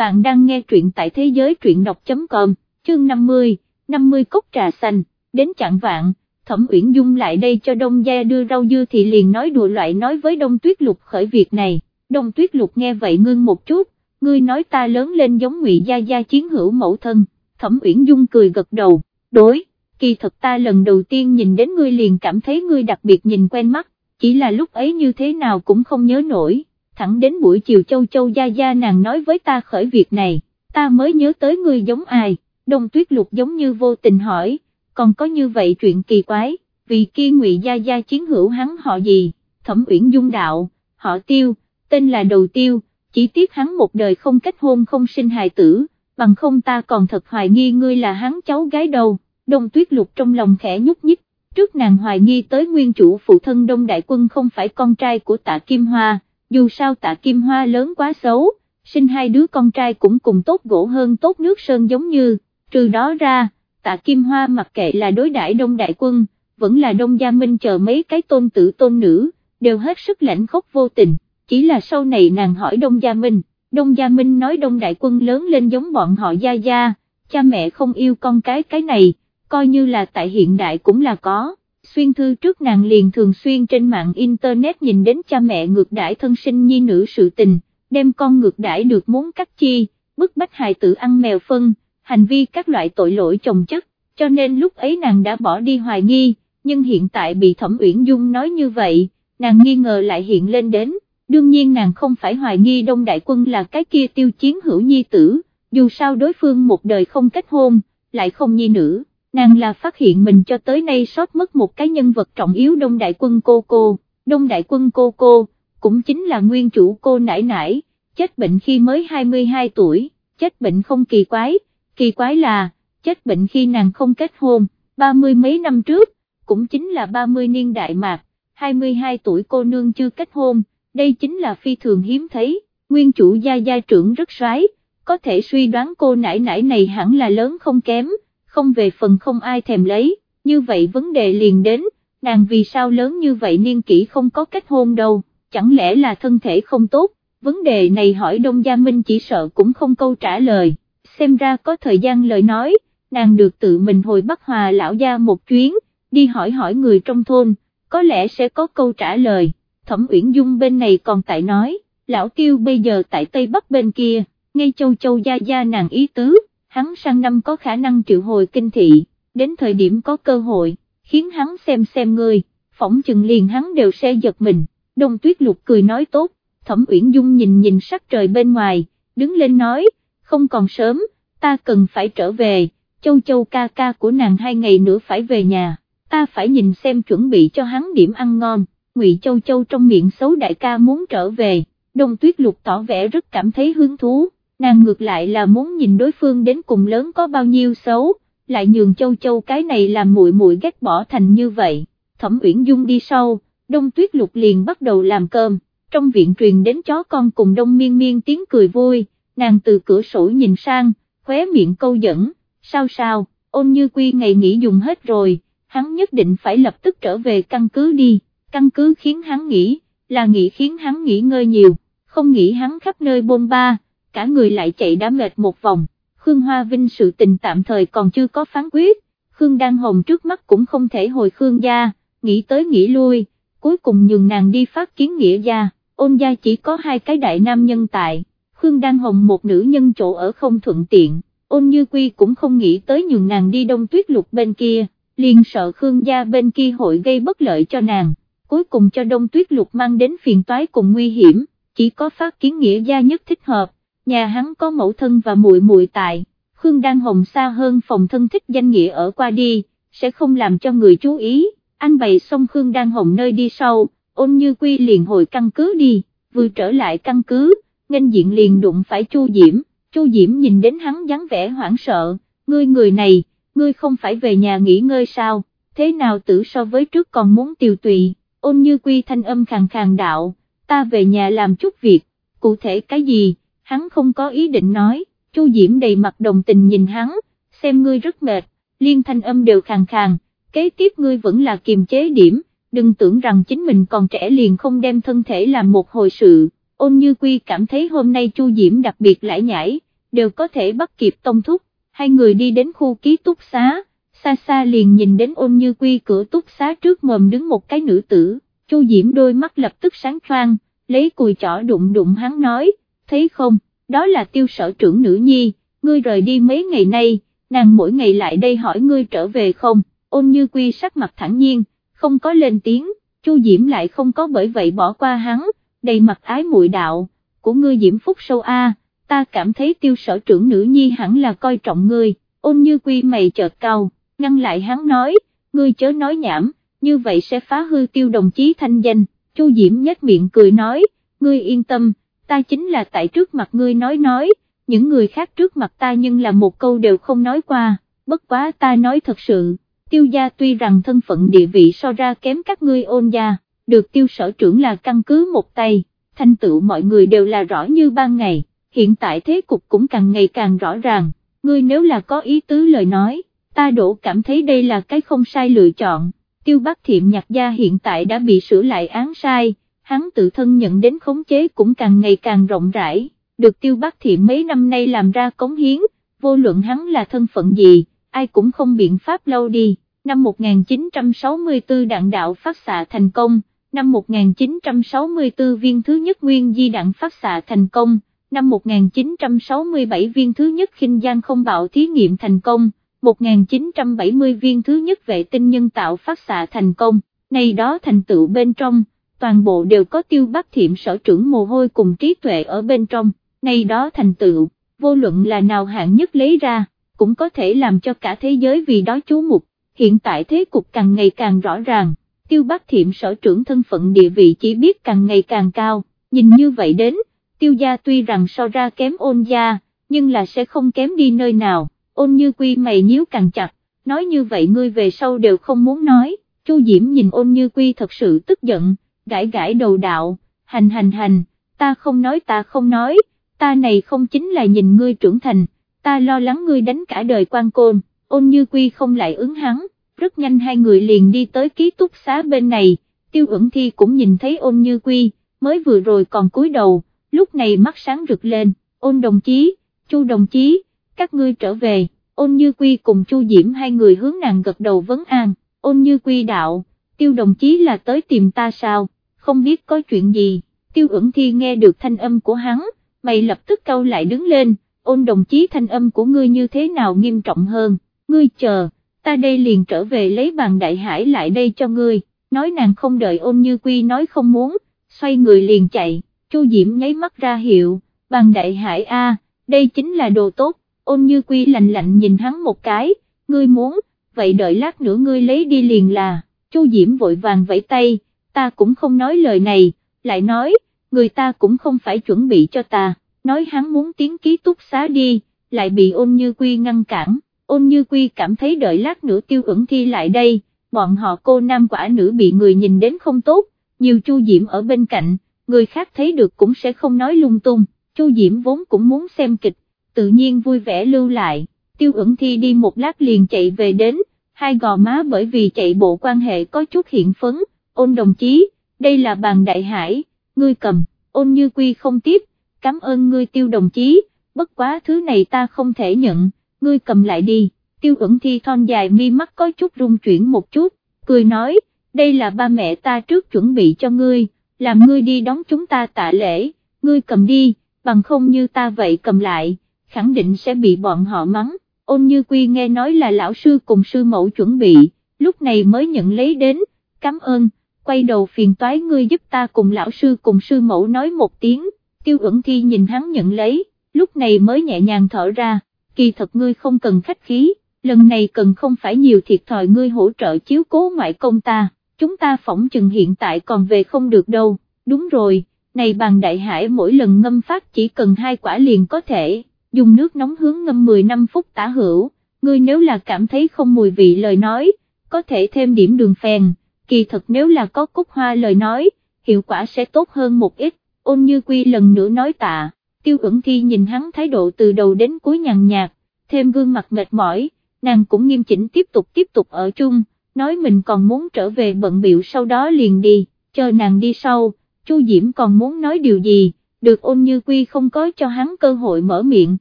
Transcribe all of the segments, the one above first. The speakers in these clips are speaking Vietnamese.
bạn đang nghe truyện tại thế giới truyện đọc.com, chương 50, 50 cốc trà xanh, đến chặng vạn, Thẩm Uyển Dung lại đây cho Đông Gia đưa rau dưa thì liền nói đùa loại nói với Đông Tuyết Lục khởi việc này, Đông Tuyết Lục nghe vậy ngưng một chút, ngươi nói ta lớn lên giống Ngụy Gia Gia chiến hữu mẫu thân, Thẩm Uyển Dung cười gật đầu, đối, kỳ thật ta lần đầu tiên nhìn đến ngươi liền cảm thấy ngươi đặc biệt nhìn quen mắt, chỉ là lúc ấy như thế nào cũng không nhớ nổi, thẳng đến buổi chiều châu châu Gia Gia nàng nói với ta khởi việc này, ta mới nhớ tới ngươi giống ai, Đông Tuyết Lục giống như vô tình hỏi, còn có như vậy chuyện kỳ quái, vì kia Ngụy Gia Gia chiến hữu hắn họ gì, Thẩm Uyển Dung đạo, họ Tiêu, tên là Đầu Tiêu, chỉ tiếc hắn một đời không kết hôn không sinh hài tử, bằng không ta còn thật hoài nghi ngươi là hắn cháu gái đâu, Đông Tuyết Lục trong lòng khẽ nhúc nhích, trước nàng hoài nghi tới nguyên chủ phụ thân Đông Đại Quân không phải con trai của tạ Kim Hoa, dù sao tạ Kim Hoa lớn quá xấu, sinh hai đứa con trai cũng cùng tốt gỗ hơn tốt nước sơn giống như, trừ đó ra, tạ Kim Hoa mặc kệ là đối đãi Đông Đại Quân, vẫn là Đông Gia Minh chờ mấy cái tôn tử tôn nữ, đều hết sức lãnh khốc vô tình, chỉ là sau này nàng hỏi Đông Gia Minh, Đông Gia Minh nói Đông Đại Quân lớn lên giống bọn họ Gia Gia, cha mẹ không yêu con cái cái này, coi như là tại hiện đại cũng là có. Xuyên thư trước nàng liền thường xuyên trên mạng Internet nhìn đến cha mẹ ngược đãi thân sinh nhi nữ sự tình, đem con ngược đãi được muốn cắt chi, bức bách hài tử ăn mèo phân, hành vi các loại tội lỗi chồng chất, cho nên lúc ấy nàng đã bỏ đi hoài nghi, nhưng hiện tại bị Thẩm Uyển Dung nói như vậy, nàng nghi ngờ lại hiện lên đến, đương nhiên nàng không phải hoài nghi Đông Đại Quân là cái kia tiêu chiến hữu nhi tử, dù sao đối phương một đời không kết hôn, lại không nhi nữ, nàng là phát hiện mình cho tới nay sót mất một cái nhân vật trọng yếu Đông Đại Quân cô cô, Đông Đại Quân cô cô, cũng chính là nguyên chủ cô nải nải, chết bệnh khi mới 22 tuổi, chết bệnh không kỳ quái, kỳ quái là, chết bệnh khi nàng không kết hôn, ba mươi mấy năm trước, cũng chính là 30 niên đại mạc, 22 tuổi cô nương chưa kết hôn, đây chính là phi thường hiếm thấy, nguyên chủ gia gia trưởng rất soái, có thể suy đoán cô nải nải này hẳn là lớn không kém, không về phần không ai thèm lấy, như vậy vấn đề liền đến, nàng vì sao lớn như vậy niên kỷ không có kết hôn đâu, chẳng lẽ là thân thể không tốt, vấn đề này hỏi Đông Gia Minh chỉ sợ cũng không câu trả lời, xem ra có thời gian lời nói, nàng được tự mình hồi Bắc Hòa lão gia một chuyến, đi hỏi hỏi người trong thôn, có lẽ sẽ có câu trả lời, Thẩm Uyển Dung bên này còn tại nói, lão tiêu bây giờ tại Tây Bắc bên kia, ngay châu châu gia gia nàng ý tứ, hắn sang năm có khả năng triệu hồi kinh thị, đến thời điểm có cơ hội, khiến hắn xem xem người, phỏng chừng liền hắn đều sẽ giật mình, đông tuyết lục cười nói tốt, Thẩm Uyển Dung nhìn nhìn sắc trời bên ngoài, đứng lên nói, không còn sớm, ta cần phải trở về, châu châu ca ca của nàng hai ngày nữa phải về nhà, ta phải nhìn xem chuẩn bị cho hắn điểm ăn ngon, Ngụy Châu Châu trong miệng xấu đại ca muốn trở về, Đông Tuyết Lục tỏ vẻ rất cảm thấy hứng thú, nàng ngược lại là muốn nhìn đối phương đến cùng lớn có bao nhiêu xấu, lại nhường Châu Châu cái này làm muội muội ghét bỏ thành như vậy, Thẩm Uyển Dung đi sau, Đông Tuyết Lục liền bắt đầu làm cơm, trong viện truyền đến chó con cùng Đông Miên Miên tiếng cười vui, nàng từ cửa sổ nhìn sang, khóe miệng câu dẫn, sao sao, ôn như quy ngày nghỉ dùng hết rồi, hắn nhất định phải lập tức trở về căn cứ đi, căn cứ khiến hắn nghĩ, là nghĩ khiến hắn nghỉ ngơi nhiều, không nghĩ hắn khắp nơi bôn ba, cả người lại chạy đã mệt một vòng, Khương Hoa Vinh sự tình tạm thời còn chưa có phán quyết, Khương Đan Hồng trước mắt cũng không thể hồi Khương gia, nghĩ tới nghĩ lui, cuối cùng nhường nàng đi phát kiến nghĩa gia, ôn gia chỉ có hai cái đại nam nhân tại, Khương Đan Hồng một nữ nhân chỗ ở không thuận tiện, ôn như quy cũng không nghĩ tới nhường nàng đi đông tuyết lục bên kia, liền sợ Khương gia bên kia hội gây bất lợi cho nàng, cuối cùng cho đông tuyết lục mang đến phiền toái cùng nguy hiểm, chỉ có phát kiến nghĩa gia nhất thích hợp, nhà hắn có mẫu thân và muội muội tại, Khương Đan Hồng xa hơn phòng thân thích danh nghĩa ở qua đi, sẽ không làm cho người chú ý, anh bày xong Khương Đan Hồng nơi đi sau, ôn như quy liền hồi căn cứ đi, vừa trở lại căn cứ, nghênh diện liền đụng phải Chu Diễm, Chu Diễm nhìn đến hắn dáng vẻ hoảng sợ, ngươi người này, ngươi không phải về nhà nghỉ ngơi sao, thế nào tử so với trước còn muốn tiều tụy, ôn như quy thanh âm khàn khàn đạo, ta về nhà làm chút việc, cụ thể cái gì, hắn không có ý định nói, Chu Diễm đầy mặt đồng tình nhìn hắn, xem ngươi rất mệt, liên thanh âm đều khàn khàn, kế tiếp ngươi vẫn là kiềm chế điểm, đừng tưởng rằng chính mình còn trẻ liền không đem thân thể làm một hồi sự, ôn như quy cảm thấy hôm nay Chu Diễm đặc biệt lãi nhảy, đều có thể bắt kịp tông thúc, hai người đi đến khu ký túc xá, xa xa liền nhìn đến ôn như quy cửa túc xá trước mồm đứng một cái nữ tử, Chu Diễm đôi mắt lập tức sáng choang, lấy cùi chỏ đụng đụng hắn nói, thấy không, đó là tiêu sở trưởng nữ nhi, ngươi rời đi mấy ngày nay, nàng mỗi ngày lại đây hỏi ngươi trở về không, ôn như quy sắc mặt thẳng nhiên, không có lên tiếng, Chu Diễm lại không có bởi vậy bỏ qua hắn, đầy mặt ái muội đạo, của ngươi Diễm Phúc sâu a, ta cảm thấy tiêu sở trưởng nữ nhi hẳn là coi trọng ngươi, ôn như quy mày chợt cao, ngăn lại hắn nói, ngươi chớ nói nhảm, như vậy sẽ phá hư tiêu đồng chí thanh danh, Chu Diễm nhếch miệng cười nói, ngươi yên tâm, ta chính là tại trước mặt ngươi nói nói, những người khác trước mặt ta nhưng là một câu đều không nói qua, bất quá ta nói thật sự, tiêu gia tuy rằng thân phận địa vị so ra kém các ngươi ôn gia, được tiêu sở trưởng là căn cứ một tay, thanh tựu mọi người đều là rõ như ban ngày, hiện tại thế cục cũng càng ngày càng rõ ràng, ngươi nếu là có ý tứ lời nói, ta đổ cảm thấy đây là cái không sai lựa chọn, tiêu bắc thiệm nhạc gia hiện tại đã bị sửa lại án sai, hắn tự thân nhận đến khống chế cũng càng ngày càng rộng rãi, được tiêu bác thiệm mấy năm nay làm ra cống hiến, vô luận hắn là thân phận gì, ai cũng không biện pháp lâu đi, năm 1964 đạn đạo phát xạ thành công, năm 1964 viên thứ nhất nguyên di đạn phát xạ thành công, năm 1967 viên thứ nhất khinh gian không bạo thí nghiệm thành công, 1970 viên thứ nhất vệ tinh nhân tạo phát xạ thành công, này đó thành tựu bên trong, toàn bộ đều có tiêu bắc thiệm sở trưởng mồ hôi cùng trí tuệ ở bên trong, này đó thành tựu, vô luận là nào hạng nhất lấy ra, cũng có thể làm cho cả thế giới vì đó chú mục, hiện tại thế cục càng ngày càng rõ ràng, tiêu bắc thiệm sở trưởng thân phận địa vị chỉ biết càng ngày càng cao, nhìn như vậy đến, tiêu gia tuy rằng so ra kém ôn gia, nhưng là sẽ không kém đi nơi nào, ôn như quy mày nhíu càng chặt, nói như vậy ngươi về sau đều không muốn nói, Chu Diễm nhìn ôn như quy thật sự tức giận, gãi gãi đầu đạo, hành hành hành, ta không nói ta không nói, ta này không chính là nhìn ngươi trưởng thành, ta lo lắng ngươi đánh cả đời quan côn, ôn như quy không lại ứng hắn, rất nhanh hai người liền đi tới ký túc xá bên này, tiêu ẩn thi cũng nhìn thấy ôn như quy, mới vừa rồi còn cúi đầu, lúc này mắt sáng rực lên, ôn đồng chí, chu đồng chí, các ngươi trở về, ôn như quy cùng chu diễm hai người hướng nàng gật đầu vấn an, ôn như quy đạo, tiêu đồng chí là tới tìm ta sao, không biết có chuyện gì, tiêu ẩn thi nghe được thanh âm của hắn, mày lập tức câu lại đứng lên, ôn đồng chí thanh âm của ngươi như thế nào nghiêm trọng hơn, ngươi chờ, ta đây liền trở về lấy bàn đại hải lại đây cho ngươi, nói nàng không đợi ôn như quy nói không muốn, xoay người liền chạy, Chu Diễm nháy mắt ra hiệu, bàn đại hải A, đây chính là đồ tốt, ôn như quy lạnh lạnh nhìn hắn một cái, ngươi muốn, vậy đợi lát nữa ngươi lấy đi liền là, Chu Diễm vội vàng vẫy tay, ta cũng không nói lời này, lại nói, người ta cũng không phải chuẩn bị cho ta, nói hắn muốn tiến ký túc xá đi, lại bị ôn như quy ngăn cản, ôn như quy cảm thấy đợi lát nữa tiêu ẩn thi lại đây, bọn họ cô nam quả nữ bị người nhìn đến không tốt, nhiều chu diễm ở bên cạnh, người khác thấy được cũng sẽ không nói lung tung, chu diễm vốn cũng muốn xem kịch, tự nhiên vui vẻ lưu lại, tiêu ẩn thi đi một lát liền chạy về đến, hai gò má bởi vì chạy bộ quan hệ có chút hiện phấn, ôn đồng chí, đây là bàn đại hải, ngươi cầm, ôn như quy không tiếp, cảm ơn ngươi tiêu đồng chí, bất quá thứ này ta không thể nhận, ngươi cầm lại đi, tiêu ẩn thi thon dài mi mắt có chút rung chuyển một chút, cười nói, đây là ba mẹ ta trước chuẩn bị cho ngươi, làm ngươi đi đón chúng ta tạ lễ, ngươi cầm đi, bằng không như ta vậy cầm lại, khẳng định sẽ bị bọn họ mắng, ôn như quy nghe nói là lão sư cùng sư mẫu chuẩn bị, lúc này mới nhận lấy đến, cảm ơn, quay đầu phiền toái ngươi giúp ta cùng lão sư cùng sư mẫu nói một tiếng, tiêu ẩn thi nhìn hắn nhận lấy, lúc này mới nhẹ nhàng thở ra, kỳ thật ngươi không cần khách khí, lần này cần không phải nhiều thiệt thòi ngươi hỗ trợ chiếu cố ngoại công ta, chúng ta phỏng chừng hiện tại còn về không được đâu, đúng rồi, này bàn đại hải mỗi lần ngâm phát chỉ cần hai quả liền có thể, dùng nước nóng hướng ngâm 10 phút tả hữu, ngươi nếu là cảm thấy không mùi vị lời nói, có thể thêm điểm đường phèn, kỳ thật nếu là có cúc hoa lời nói, hiệu quả sẽ tốt hơn một ít, ôn như quy lần nữa nói tạ, tiêu ẩn thi nhìn hắn thái độ từ đầu đến cuối nhàn nhạt, thêm gương mặt mệt mỏi, nàng cũng nghiêm chỉnh tiếp tục tiếp tục ở chung, nói mình còn muốn trở về bận biệu sau đó liền đi, chờ nàng đi sau, Chu Diễm còn muốn nói điều gì, được ôn như quy không có cho hắn cơ hội mở miệng,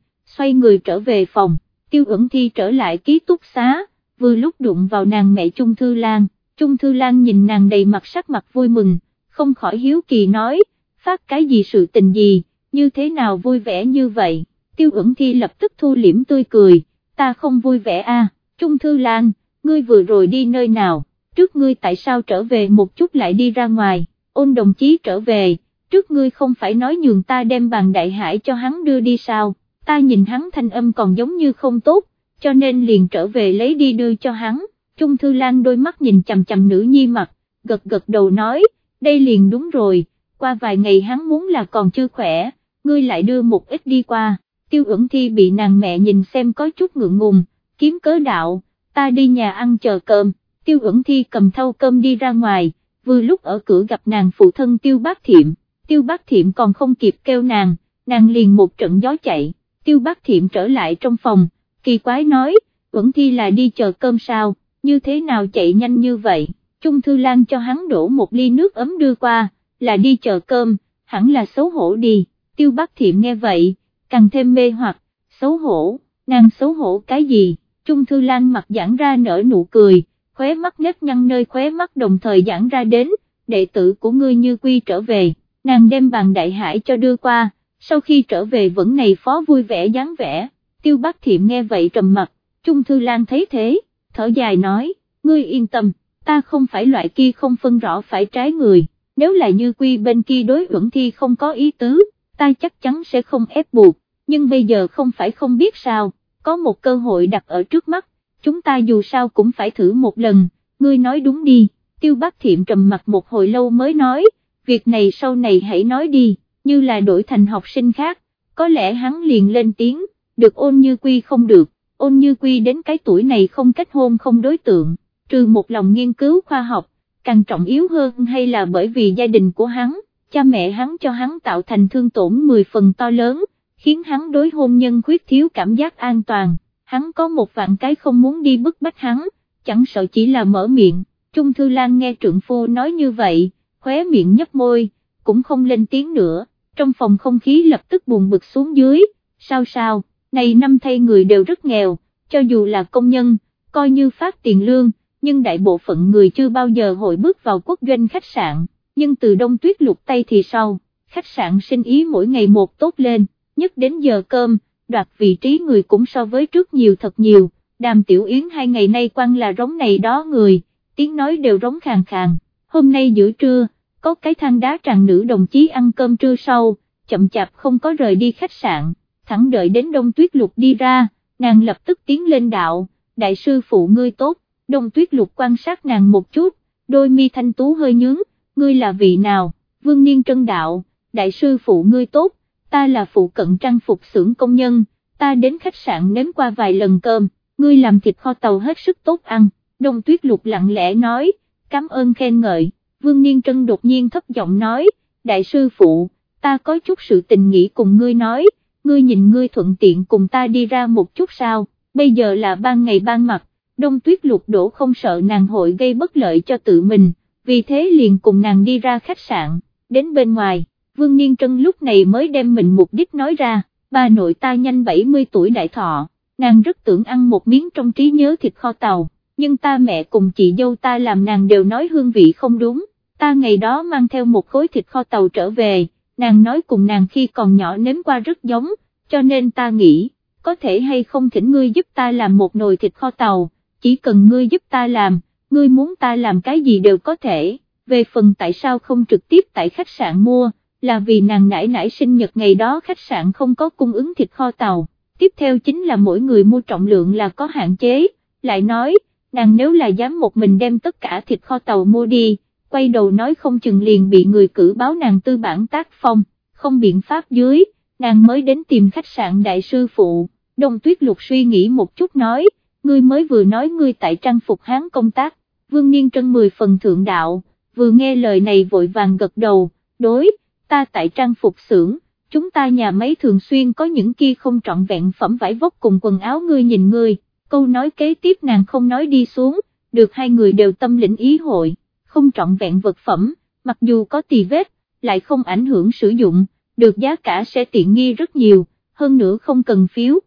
xoay người trở về phòng, tiêu ẩn thi trở lại ký túc xá, vừa lúc đụng vào nàng mẹ Trung Thư Lan, Trung Thư Lan nhìn nàng đầy mặt sắc mặt vui mừng, không khỏi hiếu kỳ nói, phát cái gì sự tình gì, như thế nào vui vẻ như vậy, tiêu ẩn thi lập tức thu liễm tươi cười, ta không vui vẻ a. À. Trung Thư Lan, ngươi vừa rồi đi nơi nào, trước ngươi tại sao trở về một chút lại đi ra ngoài, ôn đồng chí trở về, trước ngươi không phải nói nhường ta đem bàn đại hải cho hắn đưa đi sao, ta nhìn hắn thanh âm còn giống như không tốt, cho nên liền trở về lấy đi đưa cho hắn, Trung Thư Lan đôi mắt nhìn chầm chầm nữ nhi mặt, gật gật đầu nói, đây liền đúng rồi, qua vài ngày hắn muốn là còn chưa khỏe, ngươi lại đưa một ít đi qua, tiêu ẩn thi bị nàng mẹ nhìn xem có chút ngượng ngùng, kiếm cớ đạo, ta đi nhà ăn chờ cơm, tiêu ẩn thi cầm thau cơm đi ra ngoài, vừa lúc ở cửa gặp nàng phụ thân tiêu bác thiệm, tiêu bác thiệm còn không kịp kêu nàng, nàng liền một trận gió chạy, tiêu bác thiệm trở lại trong phòng, kỳ quái nói, ẩn thi là đi chờ cơm sao, như thế nào chạy nhanh như vậy, Trung Thư Lan cho hắn đổ một ly nước ấm đưa qua, là đi chờ cơm, hẳn là xấu hổ đi, tiêu bác thiệm nghe vậy, càng thêm mê hoặc, xấu hổ, nàng xấu hổ cái gì, Trung Thư Lan mặt giãn ra nở nụ cười, khóe mắt nếp nhăn nơi khóe mắt đồng thời giãn ra đến, đệ tử của ngươi như quy trở về, nàng đem bàn đại hải cho đưa qua, sau khi trở về vẫn này phó vui vẻ dáng vẻ, tiêu bác thiệm nghe vậy trầm mặt, Trung Thư Lan thấy thế, thở dài nói, ngươi yên tâm, ta không phải loại kia không phân rõ phải trái người, nếu là như quy bên kia đối ẩn thi không có ý tứ, ta chắc chắn sẽ không ép buộc, nhưng bây giờ không phải không biết sao, có một cơ hội đặt ở trước mắt, chúng ta dù sao cũng phải thử một lần, ngươi nói đúng đi, tiêu bác thiệm trầm mặt một hồi lâu mới nói, việc này sau này hãy nói đi, như là đổi thành học sinh khác, có lẽ hắn liền lên tiếng, được ôn như quy không được, ôn như quy đến cái tuổi này không kết hôn không đối tượng, trừ một lòng nghiên cứu khoa học, càng trọng yếu hơn hay là bởi vì gia đình của hắn, cha mẹ hắn cho hắn tạo thành thương tổn 10 phần to lớn, khiến hắn đối hôn nhân khuyết thiếu cảm giác an toàn, hắn có một vạn cái không muốn đi bức bách hắn, chẳng sợ chỉ là mở miệng, Trung Thư Lan nghe trượng phu nói như vậy, khóe miệng nhấp môi, cũng không lên tiếng nữa, trong phòng không khí lập tức buồn bực xuống dưới, sao sao, này năm thay người đều rất nghèo, cho dù là công nhân, coi như phát tiền lương, nhưng đại bộ phận người chưa bao giờ hội bước vào quốc doanh khách sạn, nhưng từ đông tuyết lục Tây thì sau, khách sạn sinh ý mỗi ngày một tốt lên, nhất đến giờ cơm, đoạt vị trí người cũng so với trước nhiều thật nhiều, đàm tiểu yến hai ngày nay quan là rống này đó người, tiếng nói đều rống khàn khàn, hôm nay giữa trưa, có cái thang đá tràn nữ đồng chí ăn cơm trưa sau, chậm chạp không có rời đi khách sạn, thẳng đợi đến đông tuyết lục đi ra, nàng lập tức tiến lên đạo, đại sư phụ ngươi tốt, đông tuyết lục quan sát nàng một chút, đôi mi thanh tú hơi nhướng, ngươi là vị nào, vương niên trân đạo, đại sư phụ ngươi tốt, ta là phụ cận trang phục xưởng công nhân, ta đến khách sạn nếm qua vài lần cơm, ngươi làm thịt kho tàu hết sức tốt ăn, đông tuyết lục lặng lẽ nói, cảm ơn khen ngợi, vương niên trân đột nhiên thấp giọng nói, đại sư phụ, ta có chút sự tình nghĩ cùng ngươi nói, ngươi nhìn ngươi thuận tiện cùng ta đi ra một chút sao, bây giờ là ban ngày ban mặt, đông tuyết lục đổ không sợ nàng hội gây bất lợi cho tự mình, vì thế liền cùng nàng đi ra khách sạn, đến bên ngoài, Vương Niên Trân lúc này mới đem mình mục đích nói ra, bà nội ta nhanh 70 tuổi đại thọ, nàng rất tưởng ăn một miếng trong trí nhớ thịt kho tàu, nhưng ta mẹ cùng chị dâu ta làm nàng đều nói hương vị không đúng, ta ngày đó mang theo một khối thịt kho tàu trở về, nàng nói cùng nàng khi còn nhỏ nếm qua rất giống, cho nên ta nghĩ, có thể hay không thỉnh ngươi giúp ta làm một nồi thịt kho tàu, chỉ cần ngươi giúp ta làm, ngươi muốn ta làm cái gì đều có thể, về phần tại sao không trực tiếp tại khách sạn mua, là vì nàng nãy nãy sinh nhật ngày đó khách sạn không có cung ứng thịt kho tàu, tiếp theo chính là mỗi người mua trọng lượng là có hạn chế, lại nói, nàng nếu là dám một mình đem tất cả thịt kho tàu mua đi, quay đầu nói không chừng liền bị người cử báo nàng tư bản tác phong, không biện pháp dưới, nàng mới đến tìm khách sạn đại sư phụ, đông tuyết lục suy nghĩ một chút nói, ngươi mới vừa nói ngươi tại trang phục hán công tác, vương niên trân mười phần thượng đạo, vừa nghe lời này vội vàng gật đầu, đối, ta tại trang phục xưởng, chúng ta nhà máy thường xuyên có những kia không trọn vẹn phẩm vải vóc cùng quần áo ngươi nhìn ngươi, câu nói kế tiếp nàng không nói đi xuống, được hai người đều tâm lĩnh ý hội, không trọn vẹn vật phẩm, mặc dù có tì vết, lại không ảnh hưởng sử dụng, được giá cả sẽ tiện nghi rất nhiều, hơn nữa không cần phiếu.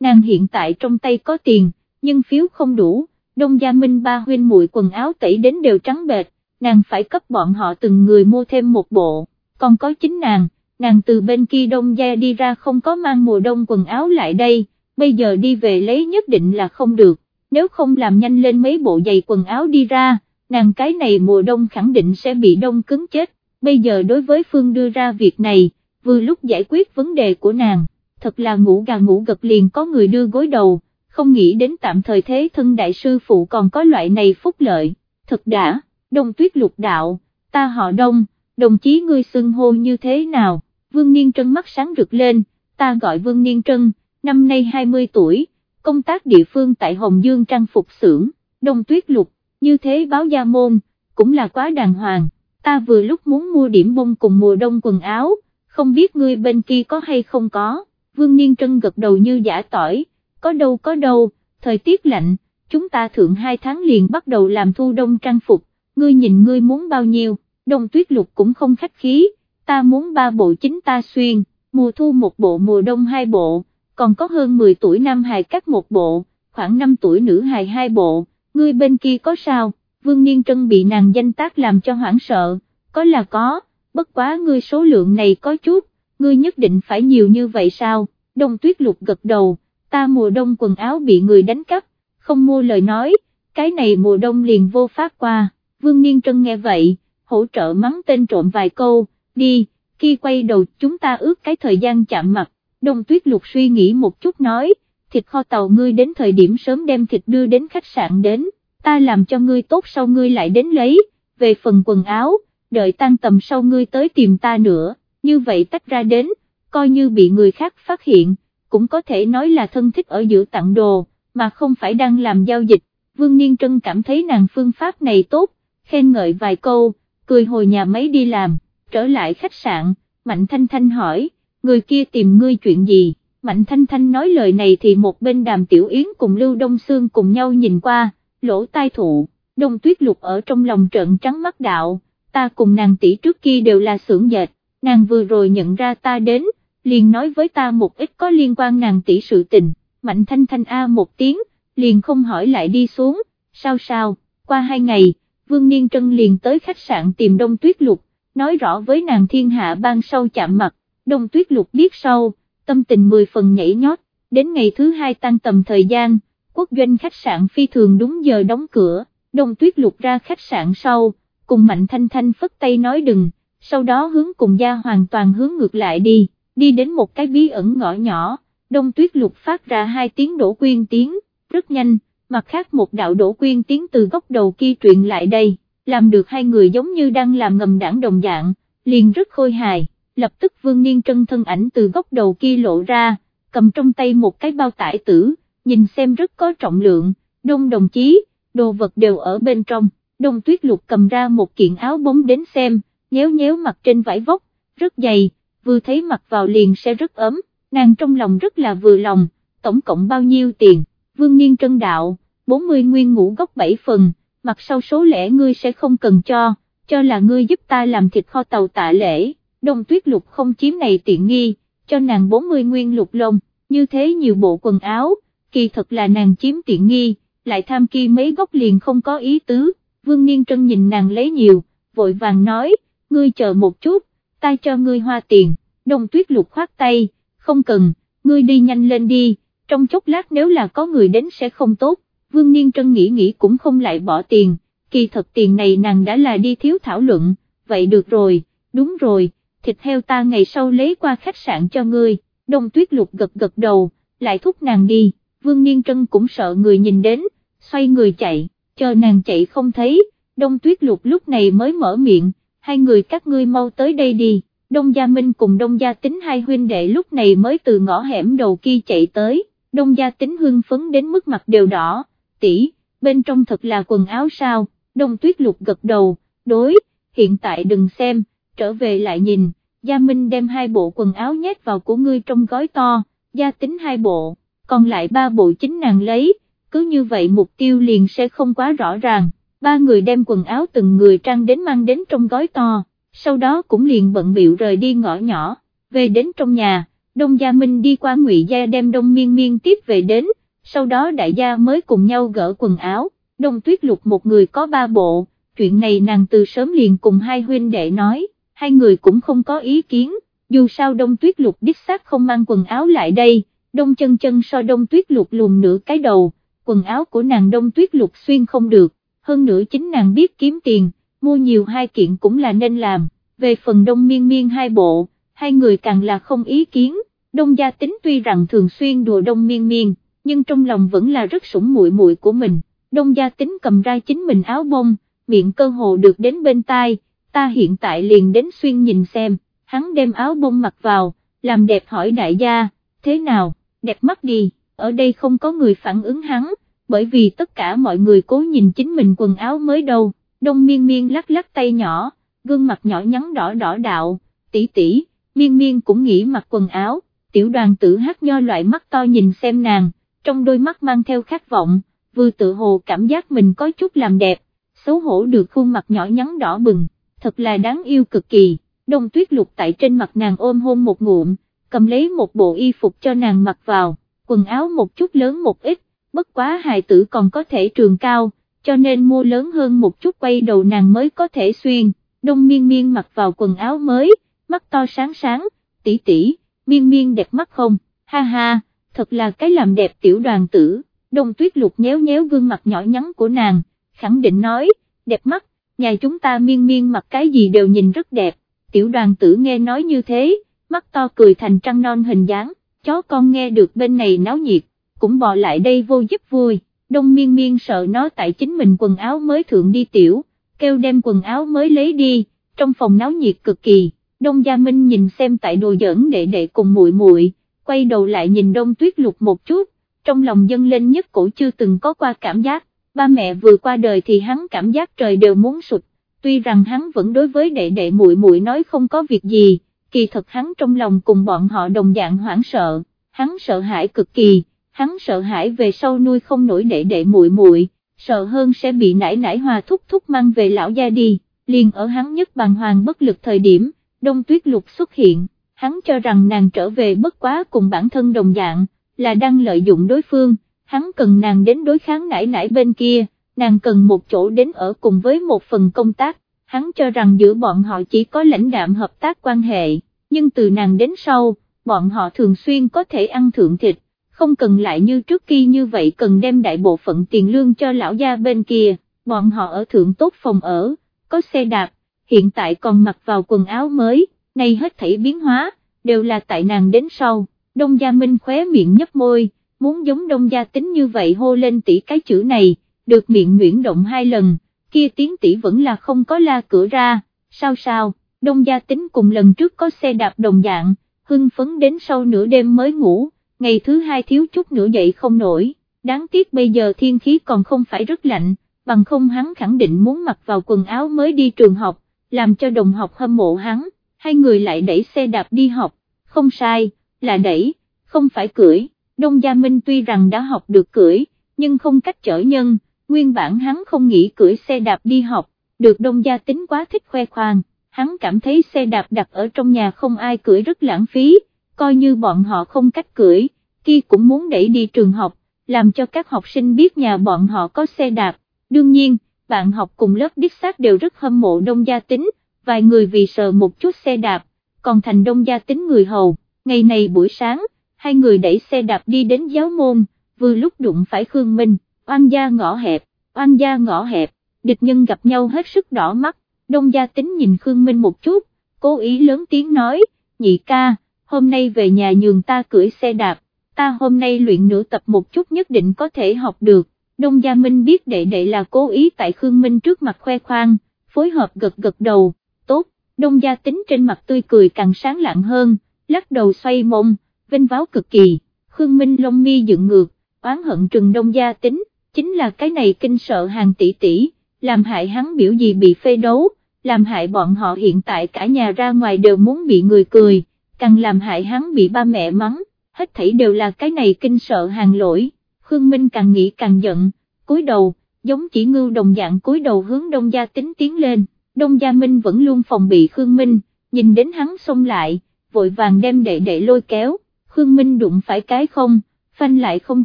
Nàng hiện tại trong tay có tiền, nhưng phiếu không đủ, đông gia minh ba huynh muội quần áo tẩy đến đều trắng bệt, nàng phải cấp bọn họ từng người mua thêm một bộ, còn có chính nàng, nàng từ bên kia đông gia đi ra không có mang mùa đông quần áo lại đây, bây giờ đi về lấy nhất định là không được, nếu không làm nhanh lên mấy bộ giày quần áo đi ra, nàng cái này mùa đông khẳng định sẽ bị đông cứng chết, bây giờ đối với Phương đưa ra việc này, vừa lúc giải quyết vấn đề của nàng, thật là ngủ gà ngủ gật liền có người đưa gối đầu, không nghĩ đến tạm thời thế thân đại sư phụ còn có loại này phúc lợi, thật đã, đông tuyết lục đạo, ta họ đông, đồng chí ngươi xưng hô như thế nào, Vương Niên Trân mắt sáng rực lên, ta gọi Vương Niên Trân, năm nay 20 tuổi, công tác địa phương tại Hồng Dương trang phục xưởng, đông tuyết lục, như thế báo gia môn, cũng là quá đàng hoàng, ta vừa lúc muốn mua điểm bông cùng mùa đông quần áo, không biết ngươi bên kia có hay không có, Vương Niên Trân gật đầu như giả tỏi, có đâu có đâu, thời tiết lạnh, chúng ta thượng hai tháng liền bắt đầu làm thu đông trang phục, ngươi nhìn ngươi muốn bao nhiêu, đông tuyết lục cũng không khách khí, ta muốn ba bộ chính ta xuyên, mùa thu một bộ mùa đông hai bộ, còn có hơn 10 tuổi nam hài cắt một bộ, khoảng 5 tuổi nữ hài hai bộ, ngươi bên kia có sao, Vương Niên Trân bị nàng danh tác làm cho hoảng sợ, có là có, bất quá ngươi số lượng này có chút, ngươi nhất định phải nhiều như vậy sao, đông tuyết lục gật đầu, ta mùa đông quần áo bị người đánh cắp, không mua lời nói, cái này mùa đông liền vô phát qua, Vương Niên Trân nghe vậy, hỗ trợ mắng tên trộm vài câu, đi, khi quay đầu chúng ta ước cái thời gian chạm mặt, đông tuyết lục suy nghĩ một chút nói, thịt kho tàu ngươi đến thời điểm sớm đem thịt đưa đến khách sạn đến, ta làm cho ngươi tốt sau ngươi lại đến lấy, về phần quần áo, đợi tan tầm sau ngươi tới tìm ta nữa, như vậy tách ra đến, coi như bị người khác phát hiện, cũng có thể nói là thân thích ở giữa tặng đồ, mà không phải đang làm giao dịch, Vương Niên Trân cảm thấy nàng phương pháp này tốt, khen ngợi vài câu, cười hồi nhà máy đi làm, trở lại khách sạn, Mạnh Thanh Thanh hỏi, người kia tìm ngươi chuyện gì, Mạnh Thanh Thanh nói lời này thì một bên đàm tiểu yến cùng Lưu Đông Sương cùng nhau nhìn qua, lỗ tai thụ, đông tuyết lục ở trong lòng trận trắng mắt đạo, ta cùng nàng tỷ trước kia đều là xưởng dệt, nàng vừa rồi nhận ra ta đến, liền nói với ta một ít có liên quan nàng tỷ sự tình, Mạnh Thanh Thanh A một tiếng, liền không hỏi lại đi xuống, sao sao, qua hai ngày, Vương Niên Trân liền tới khách sạn tìm Đông Tuyết Lục, nói rõ với nàng thiên hạ ban sau chạm mặt, Đông Tuyết Lục biết sau, tâm tình mười phần nhảy nhót, đến ngày thứ hai tăng tầm thời gian, quốc doanh khách sạn phi thường đúng giờ đóng cửa, Đông Tuyết Lục ra khách sạn sau, cùng Mạnh Thanh Thanh phất tay nói đừng, sau đó hướng cùng gia hoàn toàn hướng ngược lại đi, đi đến một cái bí ẩn ngõ nhỏ, Đông Tuyết Lục phát ra hai tiếng đổ quyên tiếng, rất nhanh, mặt khác một đạo đổ quyên tiếng từ góc đầu kia truyền lại đây, làm được hai người giống như đang làm ngầm đảng đồng dạng, liền rất khôi hài, lập tức Vương Niên Trân thân ảnh từ góc đầu kia lộ ra, cầm trong tay một cái bao tải tử, nhìn xem rất có trọng lượng, đông đồng chí, đồ vật đều ở bên trong, đông tuyết lục cầm ra một kiện áo bóng đến xem, nhéo nhéo mặt trên vải vóc, rất dày, vừa thấy mặt vào liền sẽ rất ấm, nàng trong lòng rất là vừa lòng, tổng cộng bao nhiêu tiền, vương niên trân đạo, 40 nguyên ngũ gốc 7 phần, mặt sau số lẻ ngươi sẽ không cần cho, cho là ngươi giúp ta làm thịt kho tàu tạ lễ, đông tuyết lục không chiếm này tiện nghi, cho nàng 40 nguyên lục lông, như thế nhiều bộ quần áo, kỳ thật là nàng chiếm tiện nghi, lại tham kia mấy gốc liền không có ý tứ, vương niên trân nhìn nàng lấy nhiều, vội vàng nói, ngươi chờ một chút, ta cho ngươi hoa tiền, đông tuyết lục khoát tay, không cần, ngươi đi nhanh lên đi, trong chốc lát nếu là có người đến sẽ không tốt, vương niên trân nghĩ nghĩ cũng không lại bỏ tiền, kỳ thật tiền này nàng đã là đi thiếu thảo luận, vậy được rồi, đúng rồi, thịt heo ta ngày sau lấy qua khách sạn cho ngươi, đông tuyết lục gật gật đầu, lại thúc nàng đi. Vương Niên Trân cũng sợ người nhìn đến, xoay người chạy, chờ nàng chạy không thấy, Đông Tuyết Lục lúc này mới mở miệng, hai người các ngươi mau tới đây đi, Đông Gia Minh cùng Đông Gia Tính hai huynh đệ lúc này mới từ ngõ hẻm đầu kia chạy tới, Đông Gia Tính hưng phấn đến mức mặt đều đỏ, tỷ, bên trong thật là quần áo sao, Đông Tuyết Lục gật đầu, đối, hiện tại đừng xem, trở về lại nhìn, Gia Minh đem hai bộ quần áo nhét vào của ngươi trong gói to, Gia Tính hai bộ còn lại ba bộ chính nàng lấy, cứ như vậy mục tiêu liền sẽ không quá rõ ràng, ba người đem quần áo từng người trang đến mang đến trong gói to, sau đó cũng liền bận biệu rời đi ngõ nhỏ, về đến trong nhà, Đông Gia Minh đi qua Ngụy Gia đem Đông Miên Miên tiếp về đến, sau đó đại gia mới cùng nhau gỡ quần áo, Đông Tuyết Lục một người có ba bộ, chuyện này nàng từ sớm liền cùng hai huynh đệ nói, hai người cũng không có ý kiến, dù sao Đông Tuyết Lục đích xác không mang quần áo lại đây, Đông chân chân so Đông Tuyết Lục lùm nửa cái đầu, quần áo của nàng Đông Tuyết Lục xuyên không được, hơn nữa chính nàng biết kiếm tiền, mua nhiều hai kiện cũng là nên làm, về phần Đông Miên Miên hai bộ, hai người càng là không ý kiến, Đông Gia Tính tuy rằng thường xuyên đùa Đông Miên Miên, nhưng trong lòng vẫn là rất sủng muội muội của mình, Đông Gia Tính cầm ra chính mình áo bông, miệng cơ hồ được đến bên tai, ta hiện tại liền đến xuyên nhìn xem, hắn đem áo bông mặc vào, làm đẹp hỏi đại gia, thế nào, đẹp mắt đi, ở đây không có người phản ứng hắn, bởi vì tất cả mọi người cố nhìn chính mình quần áo mới đâu, đông miên miên lắc lắc tay nhỏ, gương mặt nhỏ nhắn đỏ đỏ đạo, tỷ tỷ, miên miên cũng nghĩ mặc quần áo, tiểu đoàn tử hát nho loại mắt to nhìn xem nàng, trong đôi mắt mang theo khát vọng, vừa tự hồ cảm giác mình có chút làm đẹp, xấu hổ được khuôn mặt nhỏ nhắn đỏ bừng, thật là đáng yêu cực kỳ, đông tuyết lục tại trên mặt nàng ôm hôn một ngụm, cầm lấy một bộ y phục cho nàng mặc vào, quần áo một chút lớn một ít, bất quá hài tử còn có thể trường cao, cho nên mua lớn hơn một chút quay đầu nàng mới có thể xuyên, đông miên miên mặc vào quần áo mới, mắt to sáng sáng, tỷ tỷ, miên miên đẹp mắt không, ha ha, thật là cái làm đẹp tiểu đoàn tử, đông tuyết lục nhéo nhéo gương mặt nhỏ nhắn của nàng, khẳng định nói, đẹp mắt, nhà chúng ta miên miên mặc cái gì đều nhìn rất đẹp, tiểu đoàn tử nghe nói như thế, mắt to cười thành trăng non hình dáng, chó con nghe được bên này náo nhiệt, cũng bò lại đây vô giúp vui, đông miên miên sợ nó tại chính mình quần áo mới thượng đi tiểu, kêu đem quần áo mới lấy đi, trong phòng náo nhiệt cực kỳ, đông gia minh nhìn xem tại đồ giỡn đệ đệ cùng muội muội, quay đầu lại nhìn đông tuyết lục một chút, trong lòng dâng lên nhất cổ chưa từng có qua cảm giác, ba mẹ vừa qua đời thì hắn cảm giác trời đều muốn sụt, tuy rằng hắn vẫn đối với đệ đệ muội muội nói không có việc gì, kỳ thật hắn trong lòng cùng bọn họ đồng dạng hoảng sợ, hắn sợ hãi cực kỳ, hắn sợ hãi về sau nuôi không nổi đệ đệ muội muội, sợ hơn sẽ bị nải nải hòa thúc thúc mang về lão gia đi, liền ở hắn nhất bàng hoàng bất lực thời điểm, đông tuyết lục xuất hiện, hắn cho rằng nàng trở về bất quá cùng bản thân đồng dạng, là đang lợi dụng đối phương, hắn cần nàng đến đối kháng nải nải bên kia, nàng cần một chỗ đến ở cùng với một phần công tác, hắn cho rằng giữa bọn họ chỉ có lãnh đạm hợp tác quan hệ, nhưng từ nàng đến sau, bọn họ thường xuyên có thể ăn thượng thịt, không cần lại như trước kia như vậy cần đem đại bộ phận tiền lương cho lão gia bên kia, bọn họ ở thượng tốt phòng ở, có xe đạp, hiện tại còn mặc vào quần áo mới, nay hết thảy biến hóa, đều là tại nàng đến sau, đông gia minh khóe miệng nhấp môi, muốn giống đông gia tính như vậy hô lên tỷ cái chữ này, được miệng nguyễn động hai lần, kia tiếng tỷ vẫn là không có la cửa ra, sao sao, đông gia tính cùng lần trước có xe đạp đồng dạng, hưng phấn đến sau nửa đêm mới ngủ, ngày thứ hai thiếu chút nữa dậy không nổi, đáng tiếc bây giờ thiên khí còn không phải rất lạnh, bằng không hắn khẳng định muốn mặc vào quần áo mới đi trường học, làm cho đồng học hâm mộ hắn, hai người lại đẩy xe đạp đi học, không sai, là đẩy, không phải cưỡi, Đông Gia Minh tuy rằng đã học được cưỡi, nhưng không cách chở nhân, nguyên bản hắn không nghĩ cưỡi xe đạp đi học, được Đông Gia tính quá thích khoe khoang, hắn cảm thấy xe đạp đặt ở trong nhà không ai cưỡi rất lãng phí, coi như bọn họ không cách cưỡi, kia cũng muốn đẩy đi trường học, làm cho các học sinh biết nhà bọn họ có xe đạp, đương nhiên, bạn học cùng lớp đích xác đều rất hâm mộ đông gia tính, vài người vì sợ một chút xe đạp, còn thành đông gia tính người hầu, ngày này buổi sáng, hai người đẩy xe đạp đi đến giáo môn, vừa lúc đụng phải Khương Minh, oan gia ngõ hẹp, oan gia ngõ hẹp, địch nhân gặp nhau hết sức đỏ mắt, đông gia tính nhìn Khương Minh một chút, cố ý lớn tiếng nói, nhị ca, hôm nay về nhà nhường ta cưỡi xe đạp, ta hôm nay luyện nửa tập một chút nhất định có thể học được, Đông Gia Minh biết đệ đệ là cố ý tại Khương Minh trước mặt khoe khoang, phối hợp gật gật đầu, tốt, Đông Gia tính trên mặt tươi cười càng sáng lạng hơn, lắc đầu xoay mông, vinh váo cực kỳ, Khương Minh long mi dựng ngược, oán hận trừng Đông Gia tính, chính là cái này kinh sợ hàng tỷ tỷ, làm hại hắn biểu gì bị phê đấu, làm hại bọn họ hiện tại cả nhà ra ngoài đều muốn bị người cười, càng làm hại hắn bị ba mẹ mắng, hết thảy đều là cái này kinh sợ hàng lỗi. Khương Minh càng nghĩ càng giận, cúi đầu, giống chỉ ngưu đồng dạng cúi đầu hướng Đông Gia Tính tiến lên, Đông Gia Minh vẫn luôn phòng bị Khương Minh, nhìn đến hắn xông lại, vội vàng đem đệ đệ lôi kéo, Khương Minh đụng phải cái không, phanh lại không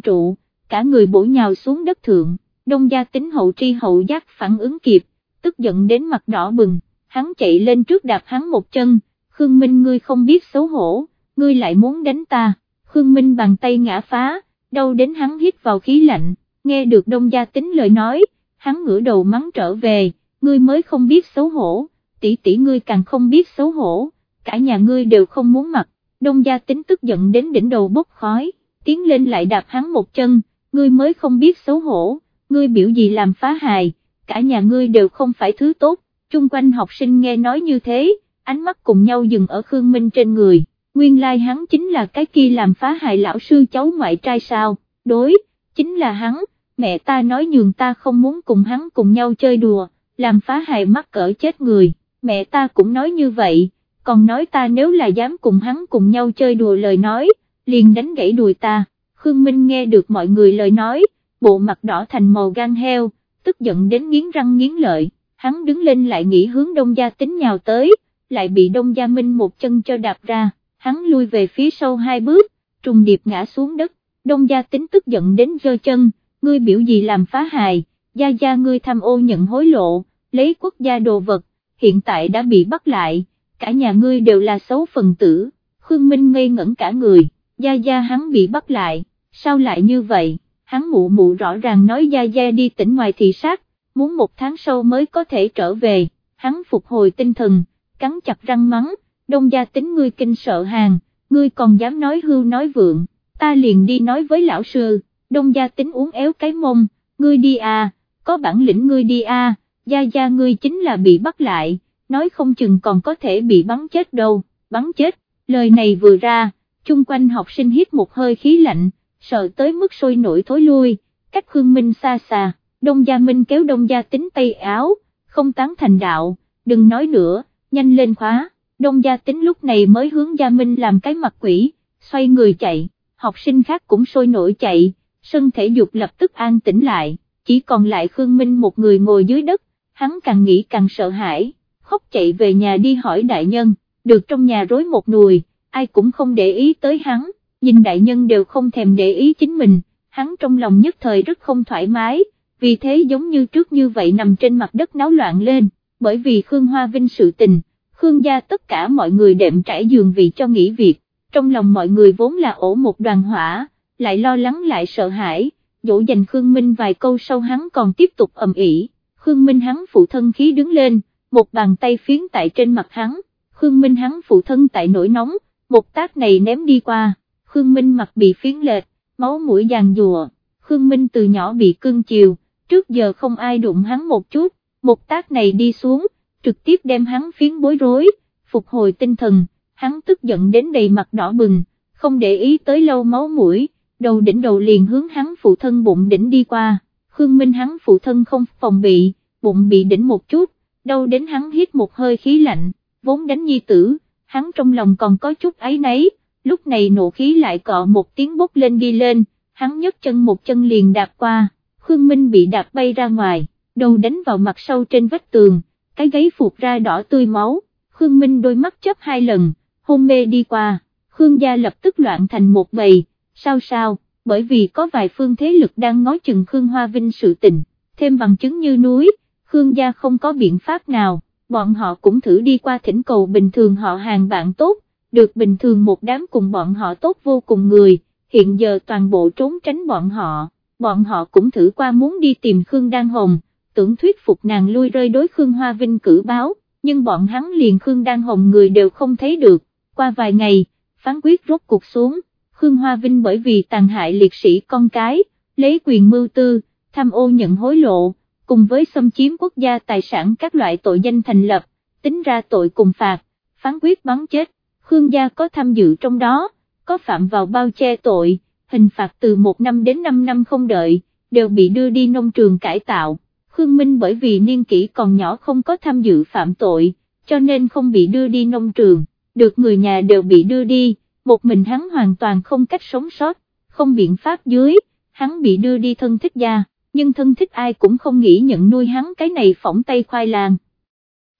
trụ, cả người bổ nhào xuống đất thượng, đông gia tính hậu tri hậu giác phản ứng kịp, tức giận đến mặt đỏ bừng, hắn chạy lên trước đạp hắn một chân, Khương Minh ngươi không biết xấu hổ, ngươi lại muốn đánh ta, Khương Minh bàn tay ngã phá, đau đến hắn hít vào khí lạnh, nghe được đông gia tính lời nói, hắn ngửa đầu mắng trở về, ngươi mới không biết xấu hổ, tỷ tỷ ngươi càng không biết xấu hổ, cả nhà ngươi đều không muốn mặc, đông gia tính tức giận đến đỉnh đầu bốc khói, tiến lên lại đạp hắn một chân, ngươi mới không biết xấu hổ, ngươi biểu gì làm phá hài, cả nhà ngươi đều không phải thứ tốt, chung quanh học sinh nghe nói như thế, ánh mắt cùng nhau dừng ở Khương Minh trên người, nguyên lai like hắn chính là cái kia làm phá hại lão sư cháu ngoại trai sao, đối, chính là hắn, mẹ ta nói nhường ta không muốn cùng hắn cùng nhau chơi đùa, làm phá hại mắc cỡ chết người, mẹ ta cũng nói như vậy, còn nói ta nếu là dám cùng hắn cùng nhau chơi đùa lời nói, liền đánh gãy đùi ta, Khương Minh nghe được mọi người lời nói, bộ mặt đỏ thành màu gan heo, tức giận đến nghiến răng nghiến lợi, hắn đứng lên lại nghĩ hướng đông gia tính nhào tới, lại bị đông gia minh một chân cho đạp ra, hắn lui về phía sau hai bước, trùng điệp ngã xuống đất, đông gia tính tức giận đến giơ chân, ngươi biểu gì làm phá hài, gia gia ngươi tham ô nhận hối lộ, lấy quốc gia đồ vật, hiện tại đã bị bắt lại, cả nhà ngươi đều là xấu phần tử, Khương Minh ngây ngẩn cả người, gia gia hắn bị bắt lại, sao lại như vậy, hắn mụ mụ rõ ràng nói gia gia đi tỉnh ngoài thị sát, muốn một tháng sau mới có thể trở về, hắn phục hồi tinh thần, cắn chặt răng mắng, đông gia tính ngươi kinh sợ hàng, ngươi còn dám nói hưu nói vượng, ta liền đi nói với lão sư, đông gia tính uống éo cái mông, ngươi đi à, có bản lĩnh ngươi đi à, gia gia ngươi chính là bị bắt lại, nói không chừng còn có thể bị bắn chết đâu, bắn chết, lời này vừa ra, chung quanh học sinh hít một hơi khí lạnh, sợ tới mức sôi nổi thối lui, cách Khương Minh xa xa, Đông Gia Minh kéo Đông Gia tính tay áo, không tán thành đạo, đừng nói nữa, nhanh lên khóa, Đông Gia tính lúc này mới hướng Gia Minh làm cái mặt quỷ, xoay người chạy, học sinh khác cũng sôi nổi chạy, sân thể dục lập tức an tĩnh lại, chỉ còn lại Khương Minh một người ngồi dưới đất, hắn càng nghĩ càng sợ hãi, khóc chạy về nhà đi hỏi đại nhân, được trong nhà rối một nùi, ai cũng không để ý tới hắn, nhìn đại nhân đều không thèm để ý chính mình, hắn trong lòng nhất thời rất không thoải mái, vì thế giống như trước như vậy nằm trên mặt đất náo loạn lên, bởi vì Khương Hoa Vinh sự tình, Khương gia tất cả mọi người đệm trải giường vị cho nghỉ việc, trong lòng mọi người vốn là ổ một đoàn hỏa, lại lo lắng lại sợ hãi, dỗ dành Khương Minh vài câu sau hắn còn tiếp tục ầm ĩ. Khương Minh hắn phụ thân khí đứng lên, một bàn tay phiến tại trên mặt hắn, Khương Minh hắn phụ thân tại nổi nóng, một tác này ném đi qua, Khương Minh mặt bị phiến lệch, máu mũi giàn dùa, Khương Minh từ nhỏ bị cưng chiều, trước giờ không ai đụng hắn một chút, một tác này đi xuống, trực tiếp đem hắn phiến bối rối, phục hồi tinh thần, hắn tức giận đến đầy mặt đỏ bừng, không để ý tới lâu máu mũi, đầu đỉnh đầu liền hướng hắn phụ thân bụng đỉnh đi qua, Khương Minh hắn phụ thân không phòng bị, bụng bị đỉnh một chút, đâu đến hắn hít một hơi khí lạnh, vốn đánh nhi tử, hắn trong lòng còn có chút ấy nấy, lúc này nộ khí lại cọ một tiếng bốc lên đi lên, hắn nhấc chân một chân liền đạp qua, Khương Minh bị đạp bay ra ngoài, đầu đánh vào mặt sâu trên vách tường, cái gáy phục ra đỏ tươi máu, Khương Minh đôi mắt chớp hai lần, hôn mê đi qua, Khương gia lập tức loạn thành một bầy, sao sao, bởi vì có vài phương thế lực đang ngó chừng Khương Hoa Vinh sự tình, thêm bằng chứng như núi, Khương gia không có biện pháp nào, bọn họ cũng thử đi qua thỉnh cầu bình thường họ hàng bạn tốt, được bình thường một đám cùng bọn họ tốt vô cùng người, hiện giờ toàn bộ trốn tránh bọn họ, bọn họ cũng thử qua muốn đi tìm Khương Đan Hồng, tưởng thuyết phục nàng lui rơi đối Khương Hoa Vinh cử báo, nhưng bọn hắn liền Khương Đan Hồng người đều không thấy được, qua vài ngày, phán quyết rốt cuộc xuống, Khương Hoa Vinh bởi vì tàn hại liệt sĩ con cái, lấy quyền mưu tư, tham ô nhận hối lộ, cùng với xâm chiếm quốc gia tài sản các loại tội danh thành lập, tính ra tội cùng phạt, phán quyết bắn chết, Khương gia có tham dự trong đó, có phạm vào bao che tội, hình phạt từ 1 năm đến 5 năm không đợi, đều bị đưa đi nông trường cải tạo. Khương Minh bởi vì niên kỷ còn nhỏ không có tham dự phạm tội, cho nên không bị đưa đi nông trường, được người nhà đều bị đưa đi, một mình hắn hoàn toàn không cách sống sót, không biện pháp dưới, hắn bị đưa đi thân thích gia, nhưng thân thích ai cũng không nghĩ nhận nuôi hắn cái này phỏng tay khoai lang.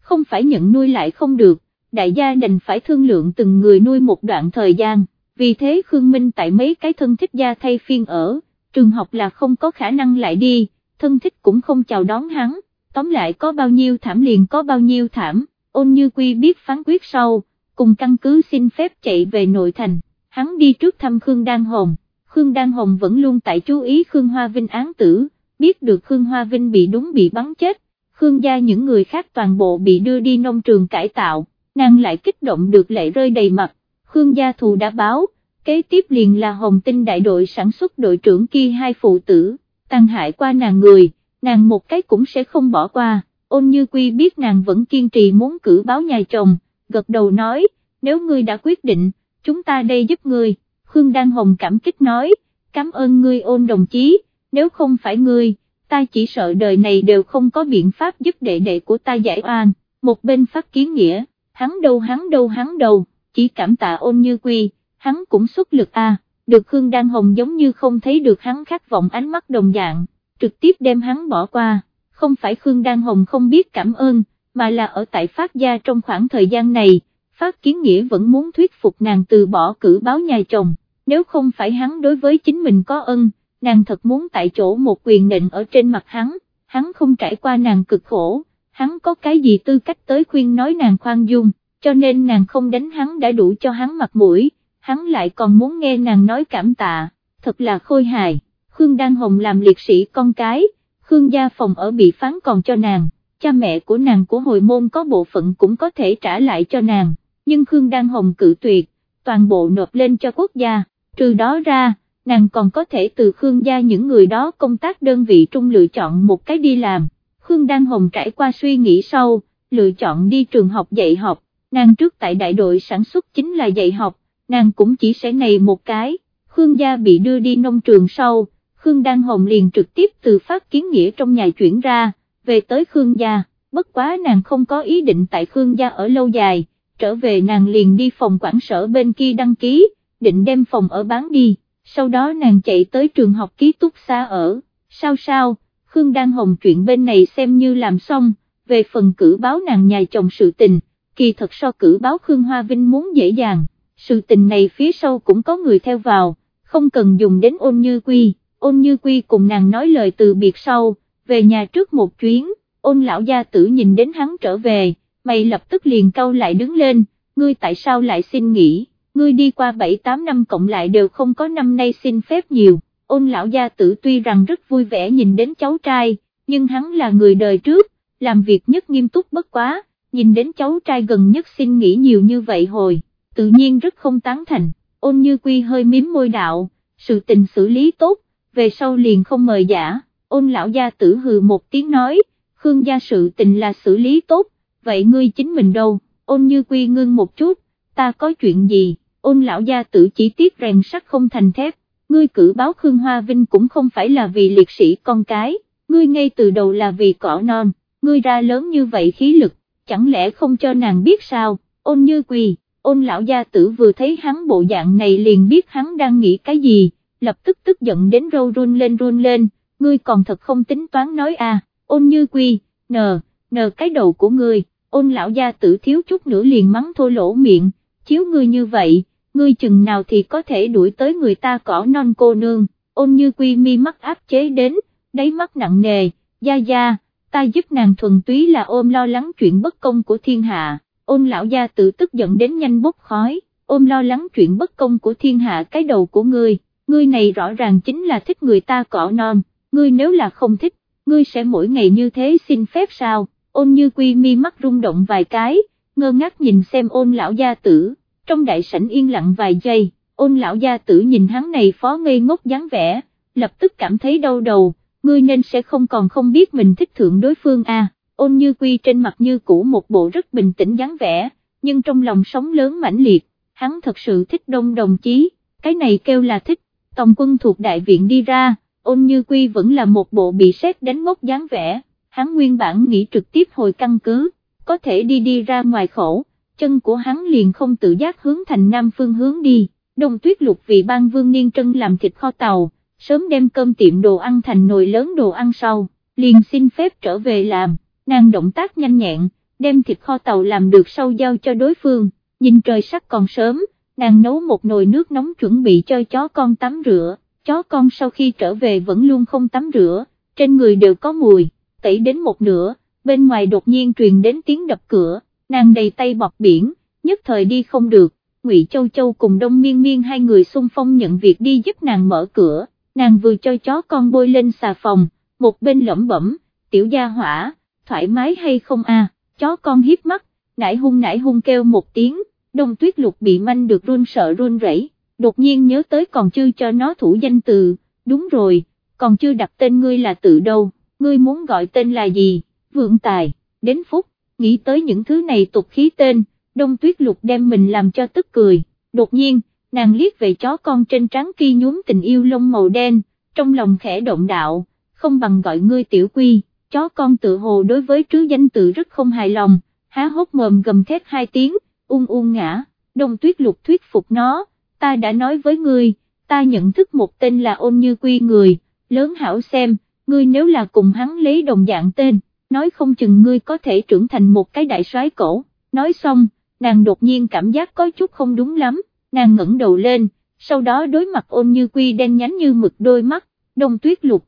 Không phải nhận nuôi lại không được, đại gia đành phải thương lượng từng người nuôi một đoạn thời gian, vì thế Khương Minh tại mấy cái thân thích gia thay phiên ở, trường học là không có khả năng lại đi, thân thích cũng không chào đón hắn, tóm lại có bao nhiêu thảm liền có bao nhiêu thảm, ôn như quy biết phán quyết sau, cùng căn cứ xin phép chạy về nội thành, hắn đi trước thăm Khương Đan Hồng, Khương Đan Hồng vẫn luôn tại chú ý Khương Hoa Vinh án tử, biết được Khương Hoa Vinh bị đúng bị bắn chết, Khương gia những người khác toàn bộ bị đưa đi nông trường cải tạo, nàng lại kích động được lệ rơi đầy mặt, Khương gia thù đã báo, kế tiếp liền là Hồng Tinh đại đội sản xuất đội trưởng kia hai phụ tử, tăng hại qua nàng người, nàng một cái cũng sẽ không bỏ qua, ôn như quy biết nàng vẫn kiên trì muốn cử báo nhà chồng, gật đầu nói, nếu ngươi đã quyết định, chúng ta đây giúp ngươi, Khương Đan Hồng cảm kích nói, cảm ơn ngươi ôn đồng chí, nếu không phải ngươi, ta chỉ sợ đời này đều không có biện pháp giúp đệ đệ của ta giải oan, một bên phát kiến nghĩa, hắn đâu hắn đâu hắn đâu, chỉ cảm tạ ôn như quy, hắn cũng xuất lực a. được Khương Đan Hồng giống như không thấy được hắn khát vọng ánh mắt đồng dạng, trực tiếp đem hắn bỏ qua, không phải Khương Đan Hồng không biết cảm ơn, mà là ở tại Phát Gia trong khoảng thời gian này, Phát Kiến Nghĩa vẫn muốn thuyết phục nàng từ bỏ cử báo nhà chồng, nếu không phải hắn đối với chính mình có ân, nàng thật muốn tại chỗ một quyền nịnh ở trên mặt hắn, hắn không trải qua nàng cực khổ, hắn có cái gì tư cách tới khuyên nói nàng khoan dung, cho nên nàng không đánh hắn đã đủ cho hắn mặt mũi, hắn lại còn muốn nghe nàng nói cảm tạ, thật là khôi hài, Khương Đan Hồng làm liệt sĩ con cái, Khương gia phòng ở bị phán còn cho nàng, cha mẹ của nàng của hồi môn có bộ phận cũng có thể trả lại cho nàng, nhưng Khương Đan Hồng cự tuyệt, toàn bộ nộp lên cho quốc gia, trừ đó ra, nàng còn có thể từ Khương gia những người đó công tác đơn vị trung lựa chọn một cái đi làm, Khương Đan Hồng trải qua suy nghĩ sau, lựa chọn đi trường học dạy học, nàng trước tại đại đội sản xuất chính là dạy học, nàng cũng chỉ sẽ này một cái, Khương gia bị đưa đi nông trường sau, Khương Đan Hồng liền trực tiếp từ phát kiến nghĩa trong nhà chuyển ra, về tới Khương gia, bất quá nàng không có ý định tại Khương gia ở lâu dài, trở về nàng liền đi phòng quản sở bên kia đăng ký, định đem phòng ở bán đi, sau đó nàng chạy tới trường học ký túc xa ở, sao sao, Khương Đan Hồng chuyện bên này xem như làm xong, về phần cử báo nàng nhà chồng sự tình, kỳ thật so cử báo Khương Hoa Vinh muốn dễ dàng, sự tình này phía sau cũng có người theo vào, không cần dùng đến ôn như quy, ôn như quy cùng nàng nói lời từ biệt sau, về nhà trước một chuyến, ôn lão gia tử nhìn đến hắn trở về, mày lập tức liền câu lại đứng lên, ngươi tại sao lại xin nghỉ, ngươi đi qua 7-8 năm cộng lại đều không có năm nay xin phép nhiều, ôn lão gia tử tuy rằng rất vui vẻ nhìn đến cháu trai, nhưng hắn là người đời trước, làm việc nhất nghiêm túc bất quá, nhìn đến cháu trai gần nhất xin nghỉ nhiều như vậy hồi, tự nhiên rất không tán thành, ôn như quy hơi miếm môi đạo, sự tình xử lý tốt, về sau liền không mời giả, ôn lão gia tử hừ một tiếng nói, Khương gia sự tình là xử lý tốt, vậy ngươi chính mình đâu, ôn như quy ngưng một chút, ta có chuyện gì, ôn lão gia tử chỉ tiếc rèn sắt không thành thép, ngươi cử báo Khương Hoa Vinh cũng không phải là vì liệt sĩ con cái, ngươi ngay từ đầu là vì cỏ non, ngươi ra lớn như vậy khí lực, chẳng lẽ không cho nàng biết sao, ôn như quy, ôn lão gia tử vừa thấy hắn bộ dạng này liền biết hắn đang nghĩ cái gì, lập tức tức giận đến râu run lên run lên, ngươi còn thật không tính toán nói à, ôn như quy, nờ, nờ cái đầu của ngươi, ôn lão gia tử thiếu chút nữa liền mắng thô lỗ miệng, chiếu ngươi như vậy, ngươi chừng nào thì có thể đuổi tới người ta cỏ non cô nương, ôn như quy mi mắt áp chế đến, đáy mắt nặng nề, gia gia, ta giúp nàng thuần túy là ôm lo lắng chuyện bất công của thiên hạ, ôn lão gia tự tức giận đến nhanh bốc khói, ôm lo lắng chuyện bất công của thiên hạ cái đầu của ngươi ngươi này rõ ràng chính là thích người ta cỏ non, ngươi nếu là không thích, ngươi sẽ mỗi ngày như thế xin phép sao, ôn như quy mi mắt rung động vài cái, ngơ ngác nhìn xem ôn lão gia tử, trong đại sảnh yên lặng vài giây, ôn lão gia tử nhìn hắn này phó ngây ngốc dáng vẻ, lập tức cảm thấy đau đầu, ngươi nên sẽ không còn không biết mình thích thượng đối phương a. À. ôn như quy trên mặt như cũ một bộ rất bình tĩnh dáng vẻ, nhưng trong lòng sóng lớn mãnh liệt, hắn thật sự thích đông đồng chí, cái này kêu là thích, tổng quân thuộc đại viện đi ra, ôn như quy vẫn là một bộ bị xét đánh ngốc dáng vẻ, hắn nguyên bản nghĩ trực tiếp hồi căn cứ, có thể đi đi ra ngoài khổ, chân của hắn liền không tự giác hướng thành nam phương hướng đi, đông tuyết lục vì ban vương niên trân làm thịt kho tàu, sớm đem cơm tiệm đồ ăn thành nồi lớn đồ ăn sau, liền xin phép trở về làm, nàng động tác nhanh nhẹn, đem thịt kho tàu làm được sau giao cho đối phương, nhìn trời sắc còn sớm, nàng nấu một nồi nước nóng chuẩn bị cho chó con tắm rửa, chó con sau khi trở về vẫn luôn không tắm rửa, trên người đều có mùi, tẩy đến một nửa, bên ngoài đột nhiên truyền đến tiếng đập cửa, nàng đầy tay bọc biển, nhất thời đi không được, Ngụy Châu Châu cùng Đông Miên Miên hai người xung phong nhận việc đi giúp nàng mở cửa, nàng vừa cho chó con bôi lên xà phòng, một bên lẩm bẩm, tiểu gia hỏa, thoải mái hay không à, chó con hiếp mắt, nãy hung nãy hung kêu một tiếng, đông tuyết lục bị manh được run sợ run rẩy, đột nhiên nhớ tới còn chưa cho nó thủ danh từ, đúng rồi, còn chưa đặt tên ngươi là tự đâu, ngươi muốn gọi tên là gì, vượng tài, đến phúc nghĩ tới những thứ này tục khí tên, đông tuyết lục đem mình làm cho tức cười, đột nhiên, nàng liếc về chó con trên trắng kia nhuốm tình yêu lông màu đen, trong lòng khẽ động đạo, không bằng gọi ngươi tiểu quy, chó con tự hồ đối với trứ danh tự rất không hài lòng, há hốc mồm gầm thét hai tiếng, ung ung ngã, đông tuyết lục thuyết phục nó, ta đã nói với ngươi, ta nhận thức một tên là ôn như quy người, lớn hảo xem, ngươi nếu là cùng hắn lấy đồng dạng tên, nói không chừng ngươi có thể trưởng thành một cái đại soái cổ, nói xong, nàng đột nhiên cảm giác có chút không đúng lắm, nàng ngẩng đầu lên, sau đó đối mặt ôn như quy đen nhánh như mực đôi mắt, đông tuyết lục,